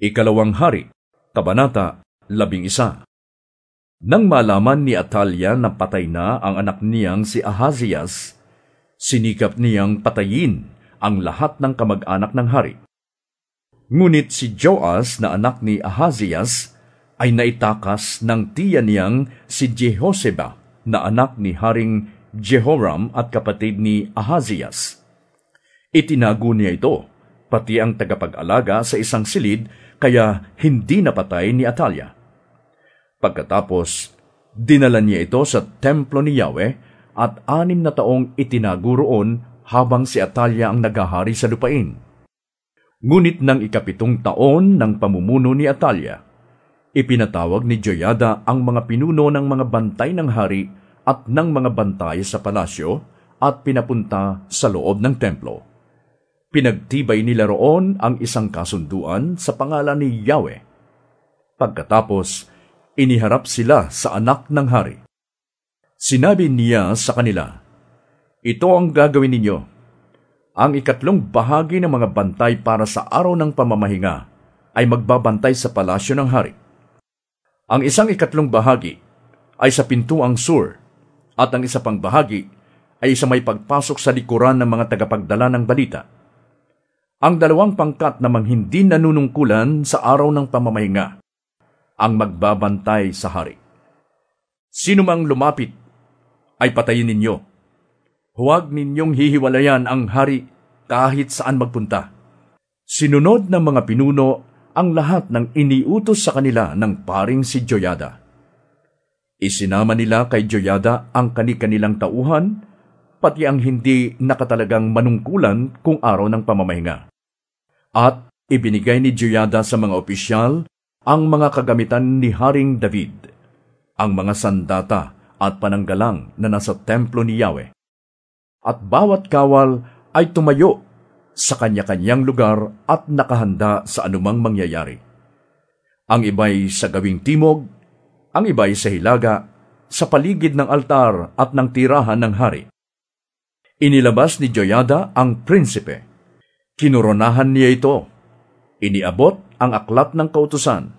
Ikalawang Hari, Kabanata 11 Nang malaman ni Atalia na patay na ang anak niyang si Ahazias, sinikap niyang patayin ang lahat ng kamag-anak ng hari. Ngunit si Joas na anak ni Ahazias ay naitakas ng tiya niyang si Jehoseba na anak ni Haring Jehoram at kapatid ni Ahazias. Itinago niya ito, pati ang tagapag-alaga sa isang silid kaya hindi napatay ni Atalia. Pagkatapos, dinala niya ito sa templo ni Yahweh at anim na taong itinago habang si Atalia ang nagahari sa lupain. Ngunit ng ikapitong taon ng pamumuno ni Atalia, ipinatawag ni Joyada ang mga pinuno ng mga bantay ng hari at ng mga bantay sa palasyo at pinapunta sa loob ng templo. Pinagtibay nila roon ang isang kasunduan sa pangalan ni Yahweh. Pagkatapos, iniharap sila sa anak ng hari. Sinabi niya sa kanila, Ito ang gagawin ninyo. Ang ikatlong bahagi ng mga bantay para sa araw ng pamamahinga ay magbabantay sa palasyo ng hari. Ang isang ikatlong bahagi ay sa pintuang sur at ang isa pang bahagi ay sa may pagpasok sa likuran ng mga tagapagdala ng balita ang dalawang pangkat namang hindi nanunungkulan sa araw ng pamamahinga, ang magbabantay sa hari. Sino mang lumapit, ay patayin ninyo. Huwag ninyong hihiwalayan ang hari kahit saan magpunta. Sinunod ng mga pinuno ang lahat ng iniutos sa kanila ng paring si Joyada. Isinama nila kay Joyada ang kani-kanilang tauhan, pati ang hindi nakatalagang manungkulan kung araw ng pamamahinga. At ibinigay ni Joyada sa mga opisyal ang mga kagamitan ni Haring David, ang mga sandata at pananggalang na nasa templo ni Yahweh. At bawat kawal ay tumayo sa kanya-kanyang lugar at nakahanda sa anumang mangyayari. Ang iba'y sa gawing timog, ang iba'y sa hilaga, sa paligid ng altar at ng tirahan ng hari. Inilabas ni Joyada ang prinsipe Kinoronahan niya ito. Iniabot ang aklat ng kautusan.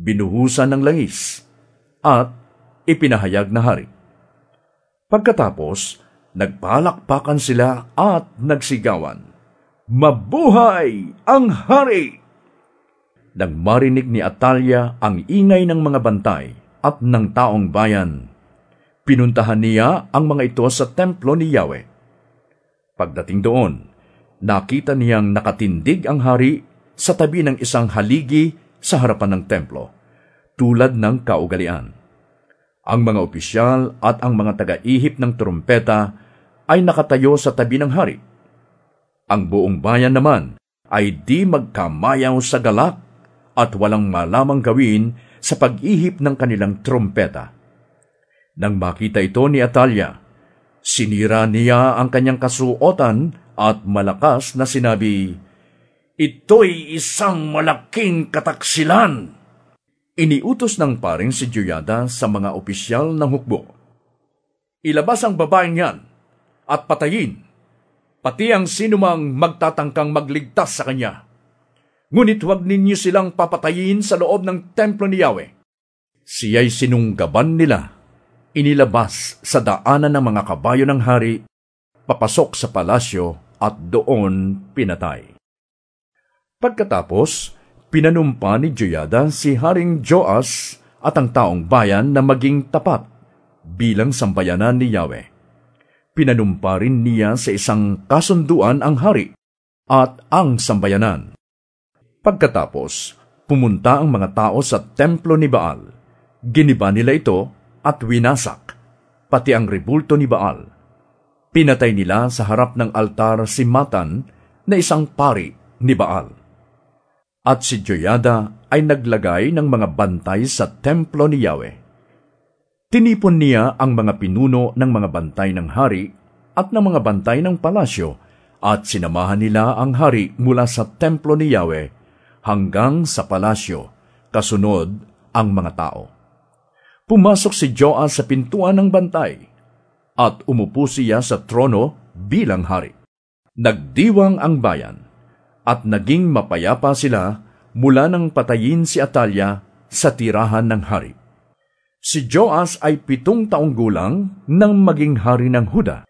Binuhusan ng langis. At ipinahayag na hari. Pagkatapos, nagpalakpakan sila at nagsigawan. Mabuhay ang hari! Nang marinig ni Atalia ang ingay ng mga bantay at ng taong bayan, pinuntahan niya ang mga ito sa templo ni Yahweh. Pagdating doon, nakita niyang nakatindig ang hari sa tabi ng isang haligi sa harapan ng templo, tulad ng kaugalian. Ang mga opisyal at ang mga taga-ihip ng trumpeta ay nakatayo sa tabi ng hari. Ang buong bayan naman ay di magkamayaw sa galak at walang malamang gawin sa pag-ihip ng kanilang trumpeta. Nang makita ito ni Atalia, sinira niya ang kanyang kasuotan at malakas na sinabi, Ito'y isang malaking kataksilan! Iniutos ng paring si Juyada sa mga opisyal ng hukbo. Ilabas ang babaeng yan at patayin, pati ang sinumang magtatangkang magligtas sa kanya. Ngunit huwag ninyo silang papatayin sa loob ng templo ni Yahweh. Siya'y sinunggaban nila, inilabas sa daanan ng mga kabayo ng hari, papasok sa palasyo at doon pinatay. Pagkatapos, pinanumpa ni Joyada si Haring Joas at ang taong bayan na maging tapat bilang sambayanan ni Yahweh. Pinanumpa rin niya sa isang kasunduan ang hari at ang sambayanan. Pagkatapos, pumunta ang mga tao sa templo ni Baal. Giniba nila ito at winasak, pati ang rebulto ni Baal Pinatay nila sa harap ng altar si Matan na isang pari ni Baal. At si Joyada ay naglagay ng mga bantay sa templo ni Yahweh. Tinipon niya ang mga pinuno ng mga bantay ng hari at ng mga bantay ng palasyo at sinamahan nila ang hari mula sa templo ni Yahweh hanggang sa palasyo, kasunod ang mga tao. Pumasok si Joas sa pintuan ng bantay at umupo siya sa trono bilang hari. Nagdiwang ang bayan at naging mapayapa sila mula nang patayin si Atalia sa tirahan ng hari. Si Joas ay pitong taong gulang nang maging hari ng Huda.